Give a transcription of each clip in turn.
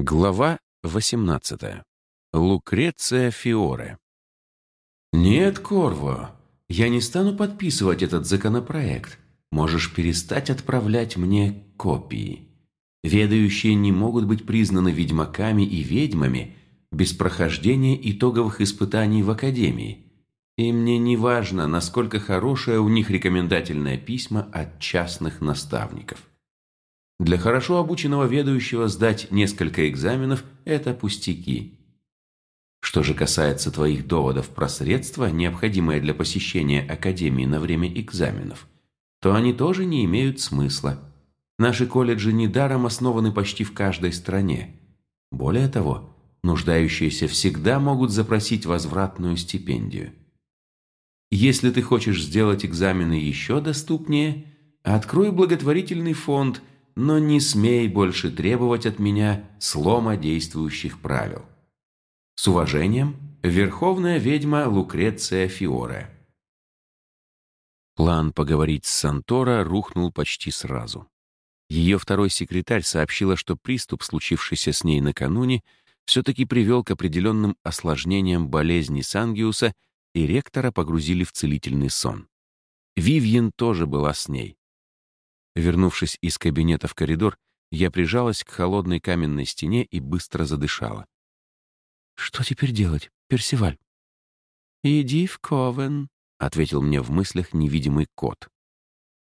Глава 18. Лукреция Фиоре. «Нет, Корво, я не стану подписывать этот законопроект. Можешь перестать отправлять мне копии. Ведающие не могут быть признаны ведьмаками и ведьмами без прохождения итоговых испытаний в Академии. И мне не важно, насколько хорошее у них рекомендательное письма от частных наставников. Для хорошо обученного ведущего сдать несколько экзаменов – это пустяки. Что же касается твоих доводов про средства, необходимые для посещения Академии на время экзаменов, то они тоже не имеют смысла. Наши колледжи недаром основаны почти в каждой стране. Более того, нуждающиеся всегда могут запросить возвратную стипендию. Если ты хочешь сделать экзамены еще доступнее, открой благотворительный фонд – но не смей больше требовать от меня слома действующих правил. С уважением, Верховная ведьма Лукреция Фиоре. План поговорить с Сантора рухнул почти сразу. Ее второй секретарь сообщила, что приступ, случившийся с ней накануне, все-таки привел к определенным осложнениям болезни Сангиуса, и ректора погрузили в целительный сон. Вивьен тоже была с ней. Вернувшись из кабинета в коридор, я прижалась к холодной каменной стене и быстро задышала. «Что теперь делать, Персиваль?» «Иди в Ковен», — ответил мне в мыслях невидимый кот.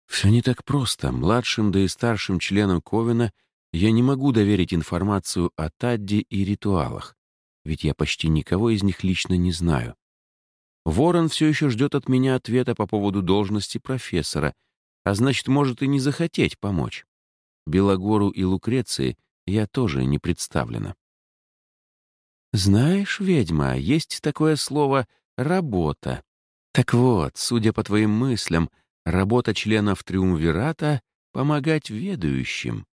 «Все не так просто. Младшим, да и старшим членам Ковена я не могу доверить информацию о Тадде и ритуалах, ведь я почти никого из них лично не знаю. Ворон все еще ждет от меня ответа по поводу должности профессора — а значит, может и не захотеть помочь. Белогору и Лукреции я тоже не представлена. Знаешь, ведьма, есть такое слово «работа». Так вот, судя по твоим мыслям, работа членов Триумвирата — помогать ведающим,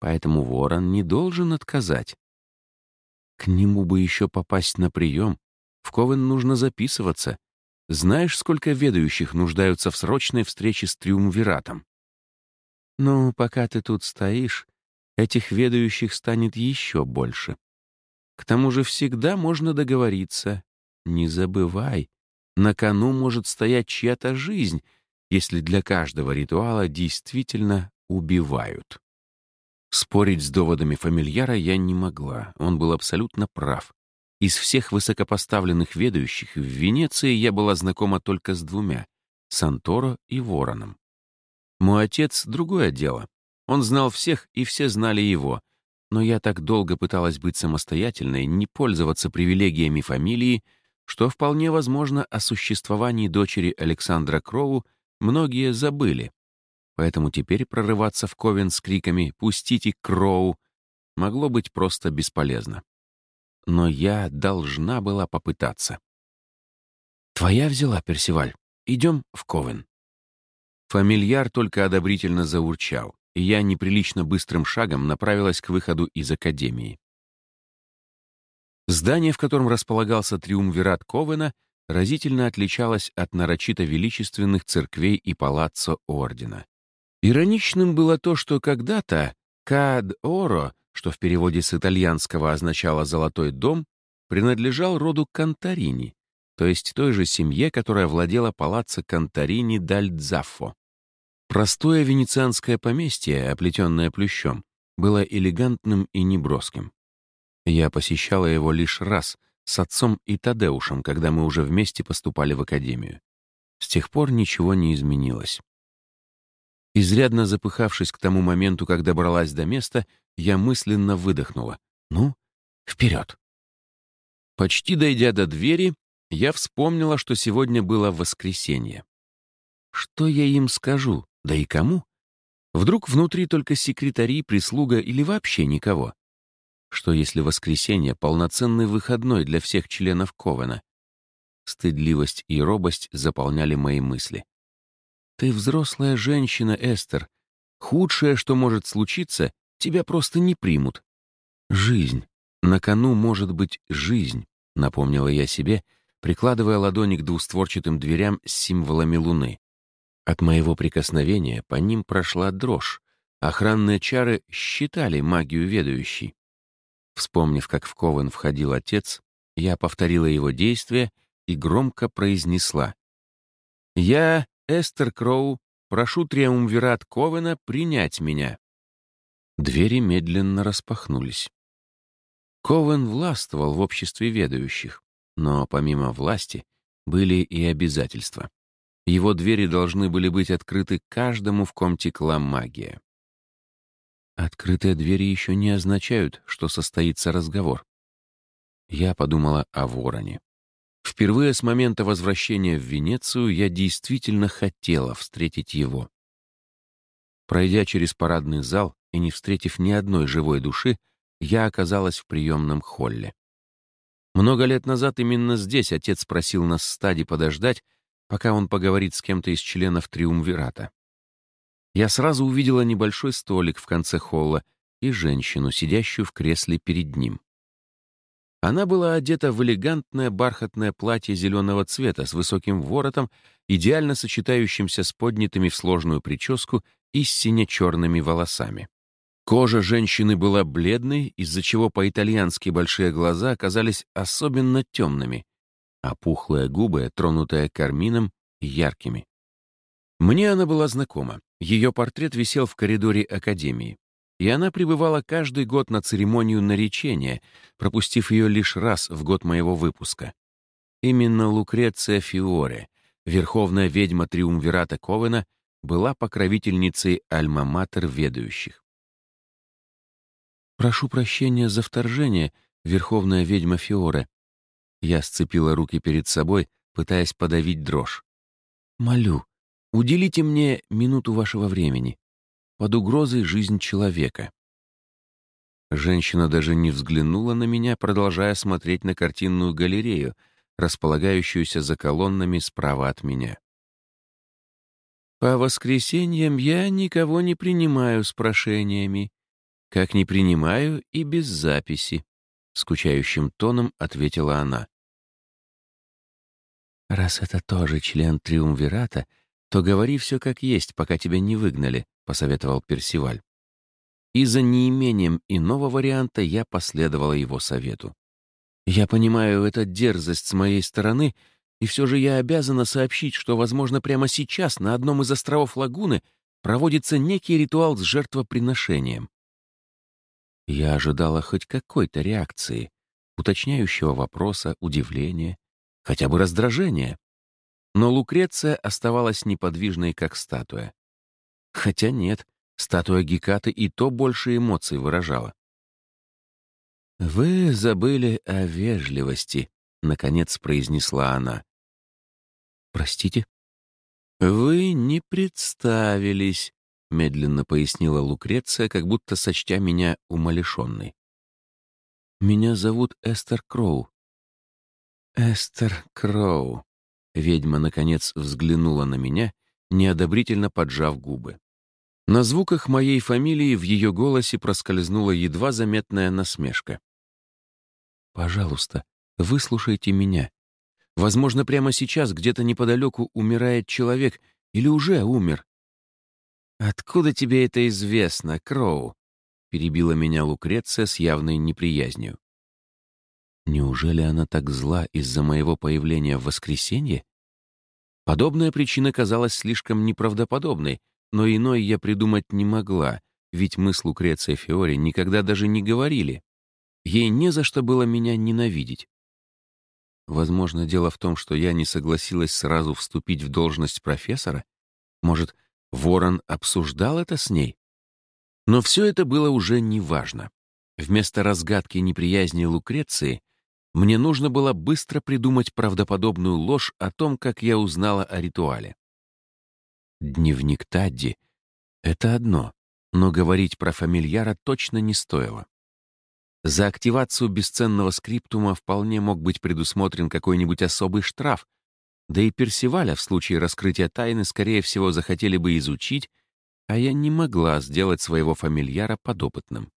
поэтому ворон не должен отказать. К нему бы еще попасть на прием. В Ковен нужно записываться — знаешь, сколько ведающих нуждаются в срочной встрече с Триумвиратом? Ну, пока ты тут стоишь, этих ведающих станет еще больше. К тому же всегда можно договориться. Не забывай, на кону может стоять чья-то жизнь, если для каждого ритуала действительно убивают. Спорить с доводами фамильяра я не могла, он был абсолютно прав. Из всех высокопоставленных ведущих в Венеции я была знакома только с двумя — Санторо и Вороном. Мой отец — другое дело. Он знал всех, и все знали его. Но я так долго пыталась быть самостоятельной, не пользоваться привилегиями фамилии, что вполне возможно о существовании дочери Александра Кроу многие забыли. Поэтому теперь прорываться в Ковен с криками «Пустите Кроу!» могло быть просто бесполезно но я должна была попытаться. «Твоя взяла, Персиваль. Идем в Ковен». Фамильяр только одобрительно заурчал, и я неприлично быстрым шагом направилась к выходу из академии. Здание, в котором располагался триумвират Ковена, разительно отличалось от нарочито величественных церквей и палаццо Ордена. Ироничным было то, что когда-то Кад-Оро что в переводе с итальянского означало «золотой дом», принадлежал роду Конторини, то есть той же семье, которая владела палаццо Конторини даль Дзаффо. Простое венецианское поместье, оплетенное плющом, было элегантным и неброским. Я посещала его лишь раз с отцом и Тадеушем, когда мы уже вместе поступали в академию. С тех пор ничего не изменилось. Изрядно запыхавшись к тому моменту, как добралась до места, я мысленно выдохнула. «Ну, вперед!» Почти дойдя до двери, я вспомнила, что сегодня было воскресенье. Что я им скажу? Да и кому? Вдруг внутри только секретари, прислуга или вообще никого? Что если воскресенье — полноценный выходной для всех членов Ковена? Стыдливость и робость заполняли мои мысли. Ты взрослая женщина, Эстер. Худшее, что может случиться, тебя просто не примут. Жизнь. На кону может быть жизнь, напомнила я себе, прикладывая ладони к двустворчатым дверям с символами луны. От моего прикосновения по ним прошла дрожь. Охранные чары считали магию ведающей. Вспомнив, как в Ковен входил отец, я повторила его действия и громко произнесла. «Я, Эстер Кроу, прошу Триумвират Ковена принять меня». Двери медленно распахнулись. Ковен властвовал в обществе ведающих, но помимо власти были и обязательства. Его двери должны были быть открыты каждому, в ком текла магия. Открытые двери еще не означают, что состоится разговор. Я подумала о вороне. Впервые с момента возвращения в Венецию я действительно хотела встретить его. Пройдя через парадный зал и не встретив ни одной живой души, я оказалась в приемном холле. Много лет назад именно здесь отец просил нас стади подождать, пока он поговорит с кем-то из членов Триумвирата. Я сразу увидела небольшой столик в конце холла и женщину, сидящую в кресле перед ним. Она была одета в элегантное бархатное платье зеленого цвета с высоким воротом, идеально сочетающимся с поднятыми в сложную прическу и с сине-черными волосами. Кожа женщины была бледной, из-за чего по-итальянски большие глаза оказались особенно темными, а пухлые губы, тронутые кармином, яркими. Мне она была знакома. Ее портрет висел в коридоре Академии. И она пребывала каждый год на церемонию наречения, пропустив ее лишь раз в год моего выпуска. Именно Лукреция Фиоре, верховная ведьма Триумвирата Ковена, была покровительницей альма-матер ведающих. «Прошу прощения за вторжение, верховная ведьма Фиоре». Я сцепила руки перед собой, пытаясь подавить дрожь. «Молю, уделите мне минуту вашего времени. Под угрозой жизнь человека». Женщина даже не взглянула на меня, продолжая смотреть на картинную галерею, располагающуюся за колоннами справа от меня. «По воскресеньям я никого не принимаю с прошениями», «Как не принимаю и без записи», — скучающим тоном ответила она. «Раз это тоже член Триумвирата, то говори все как есть, пока тебя не выгнали», — посоветовал Персиваль. И за неимением иного варианта я последовала его совету. «Я понимаю, это дерзость с моей стороны, и все же я обязана сообщить, что, возможно, прямо сейчас на одном из островов Лагуны проводится некий ритуал с жертвоприношением. Я ожидала хоть какой-то реакции, уточняющего вопроса, удивления, хотя бы раздражения. Но Лукреция оставалась неподвижной, как статуя. Хотя нет, статуя Гекаты и то больше эмоций выражала. «Вы забыли о вежливости», — наконец произнесла она. «Простите?» «Вы не представились», — медленно пояснила Лукреция, как будто сочтя меня умалишенной. «Меня зовут Эстер Кроу». «Эстер Кроу», — ведьма, наконец, взглянула на меня, неодобрительно поджав губы. На звуках моей фамилии в ее голосе проскользнула едва заметная насмешка. «Пожалуйста, выслушайте меня. Возможно, прямо сейчас где-то неподалеку умирает человек или уже умер, «Откуда тебе это известно, Кроу?» — перебила меня Лукреция с явной неприязнью. «Неужели она так зла из-за моего появления в воскресенье?» Подобная причина казалась слишком неправдоподобной, но иной я придумать не могла, ведь мы с Лукрецией Фиори никогда даже не говорили. Ей не за что было меня ненавидеть. Возможно, дело в том, что я не согласилась сразу вступить в должность профессора? Может, Ворон обсуждал это с ней? Но все это было уже неважно. Вместо разгадки неприязни Лукреции мне нужно было быстро придумать правдоподобную ложь о том, как я узнала о ритуале. Дневник Тадди — это одно, но говорить про фамильяра точно не стоило. За активацию бесценного скриптума вполне мог быть предусмотрен какой-нибудь особый штраф, да и Персиваля в случае раскрытия тайны, скорее всего, захотели бы изучить, а я не могла сделать своего фамильяра подопытным.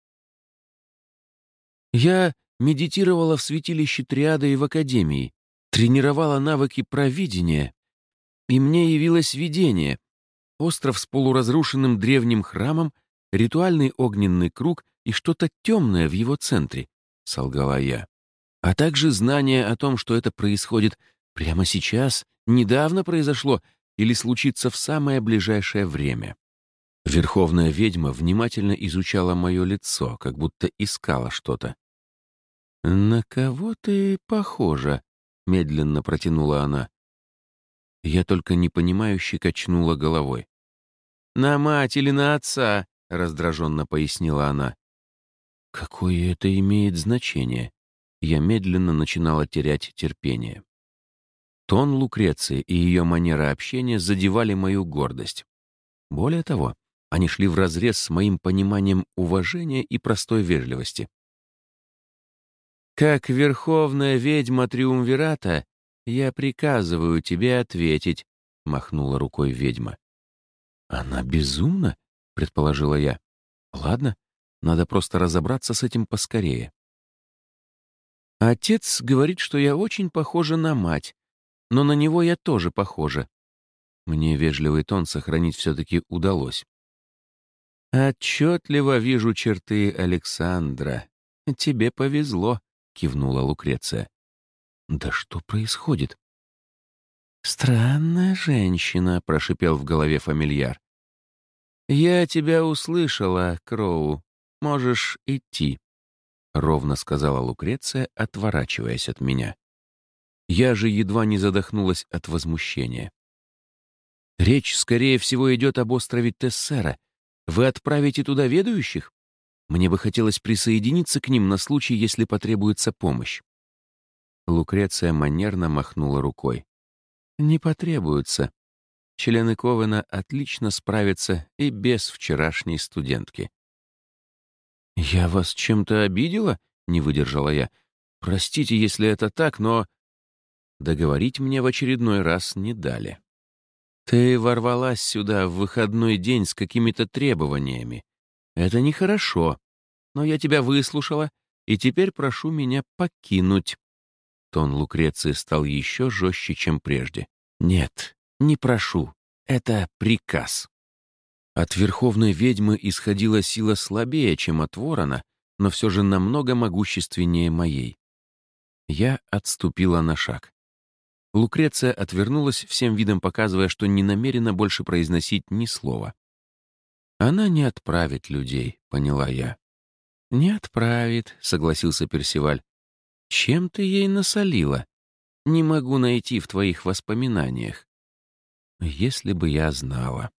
Я медитировала в святилище Триада и в Академии, тренировала навыки провидения, и мне явилось видение. Остров с полуразрушенным древним храмом, ритуальный огненный круг и что-то темное в его центре, солгала я. «А также знание о том, что это происходит прямо сейчас, недавно произошло или случится в самое ближайшее время». Верховная ведьма внимательно изучала мое лицо, как будто искала что-то. «На кого ты похожа?» — медленно протянула она. Я только непонимающе качнула головой. «На мать или на отца?» — раздраженно пояснила она. «Какое это имеет значение?» Я медленно начинала терять терпение. Тон Лукреции и ее манера общения задевали мою гордость. Более того, они шли вразрез с моим пониманием уважения и простой вежливости. «Как верховная ведьма Триумвирата, я приказываю тебе ответить», — махнула рукой ведьма. «Она безумна?» — предположила я. «Ладно, надо просто разобраться с этим поскорее». Отец говорит, что я очень похожа на мать, но на него я тоже похожа. Мне вежливый тон сохранить все-таки удалось. «Отчетливо вижу черты Александра. Тебе повезло», — кивнула Лукреция. «Да что происходит?» «Странная женщина», — прошипел в голове фамильяр. «Я тебя услышала, Кроу. Можешь идти», — ровно сказала Лукреция, отворачиваясь от меня. Я же едва не задохнулась от возмущения. «Речь, скорее всего, идет об острове Тессера. Вы отправите туда ведущих? Мне бы хотелось присоединиться к ним на случай, если потребуется помощь». Лукреция манерно махнула рукой. «Не потребуется. Члены Ковена отлично справятся и без вчерашней студентки». «Я вас чем-то обидела?» — не выдержала я. «Простите, если это так, но...» Договорить мне в очередной раз не дали. «Ты ворвалась сюда в выходной день с какими-то требованиями. Это нехорошо, но я тебя выслушала, и теперь прошу меня покинуть». Тон Лукреции стал еще жестче, чем прежде. «Нет, не прошу. Это приказ». От верховной ведьмы исходила сила слабее, чем от ворона, но все же намного могущественнее моей. Я отступила на шаг. Лукреция отвернулась, всем видом показывая, что не намерена больше произносить ни слова. «Она не отправит людей», — поняла я. «Не отправит», — согласился Персиваль. Чем ты ей насолила? Не могу найти в твоих воспоминаниях. Если бы я знала.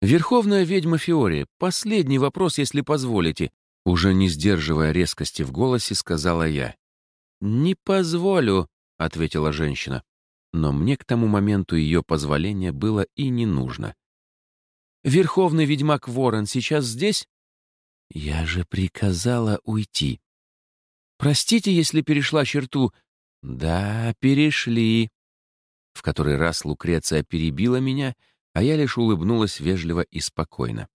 Верховная ведьма Фиори, последний вопрос, если позволите. Уже не сдерживая резкости в голосе, сказала я. «Не позволю», — ответила женщина. Но мне к тому моменту ее позволения было и не нужно. «Верховный ведьмак Ворон сейчас здесь?» «Я же приказала уйти», Простите, если перешла черту. Да, перешли. В который раз Лукреция перебила меня, а я лишь улыбнулась вежливо и спокойно.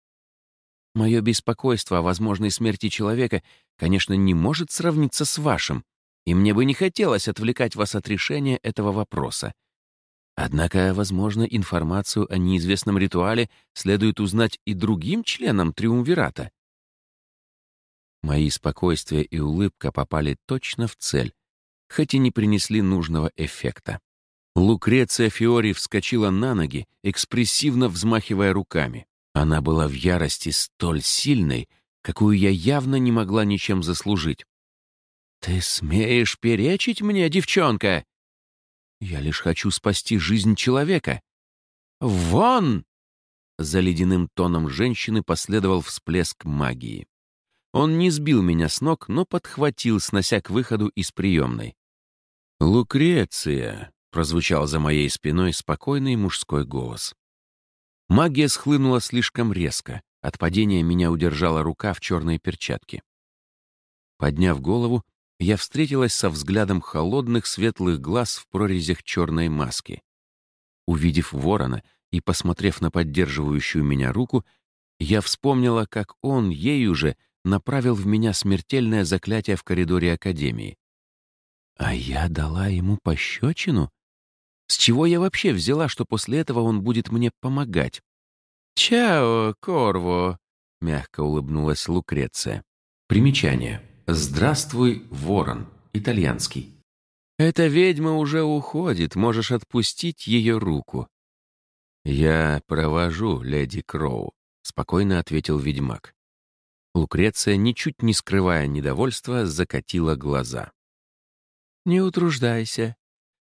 Мое беспокойство о возможной смерти человека, конечно, не может сравниться с вашим, и мне бы не хотелось отвлекать вас от решения этого вопроса. Однако, возможно, информацию о неизвестном ритуале следует узнать и другим членам Триумвирата. Мои спокойствие и улыбка попали точно в цель, хоть и не принесли нужного эффекта. Лукреция Фиори вскочила на ноги, экспрессивно взмахивая руками. Она была в ярости столь сильной, какую я явно не могла ничем заслужить. «Ты смеешь перечить мне, девчонка?» «Я лишь хочу спасти жизнь человека». «Вон!» За ледяным тоном женщины последовал всплеск магии. Он не сбил меня с ног, но подхватил, снося к выходу из приемной. «Лукреция!» — прозвучал за моей спиной спокойный мужской голос. Магия схлынула слишком резко. От падения меня удержала рука в черной перчатке. Подняв голову, я встретилась со взглядом холодных светлых глаз в прорезях черной маски. Увидев ворона и посмотрев на поддерживающую меня руку, я вспомнила, как он ею же — направил в меня смертельное заклятие в коридоре Академии. А я дала ему пощечину? С чего я вообще взяла, что после этого он будет мне помогать? «Чао, Корво!» — мягко улыбнулась Лукреция. Примечание. «Здравствуй, ворон» итальянский. «Эта ведьма уже уходит, можешь отпустить ее руку». «Я провожу, леди Кроу», — спокойно ответил ведьмак. Лукреция, ничуть не скрывая недовольства, закатила глаза. «Не утруждайся.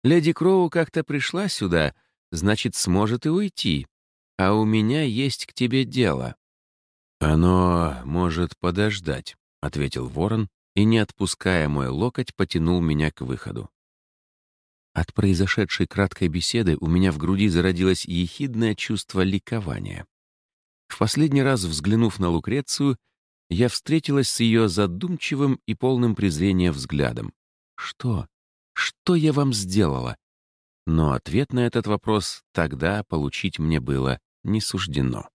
Леди Кроу как-то пришла сюда, значит, сможет и уйти. А у меня есть к тебе дело». «Оно может подождать», — ответил ворон и, не отпуская мой локоть, потянул меня к выходу. От произошедшей краткой беседы у меня в груди зародилось ехидное чувство ликования. В последний раз взглянув на Лукрецию, я встретилась с ее задумчивым и полным презрения взглядом. «Что? Что я вам сделала?» Но ответ на этот вопрос тогда получить мне было не суждено.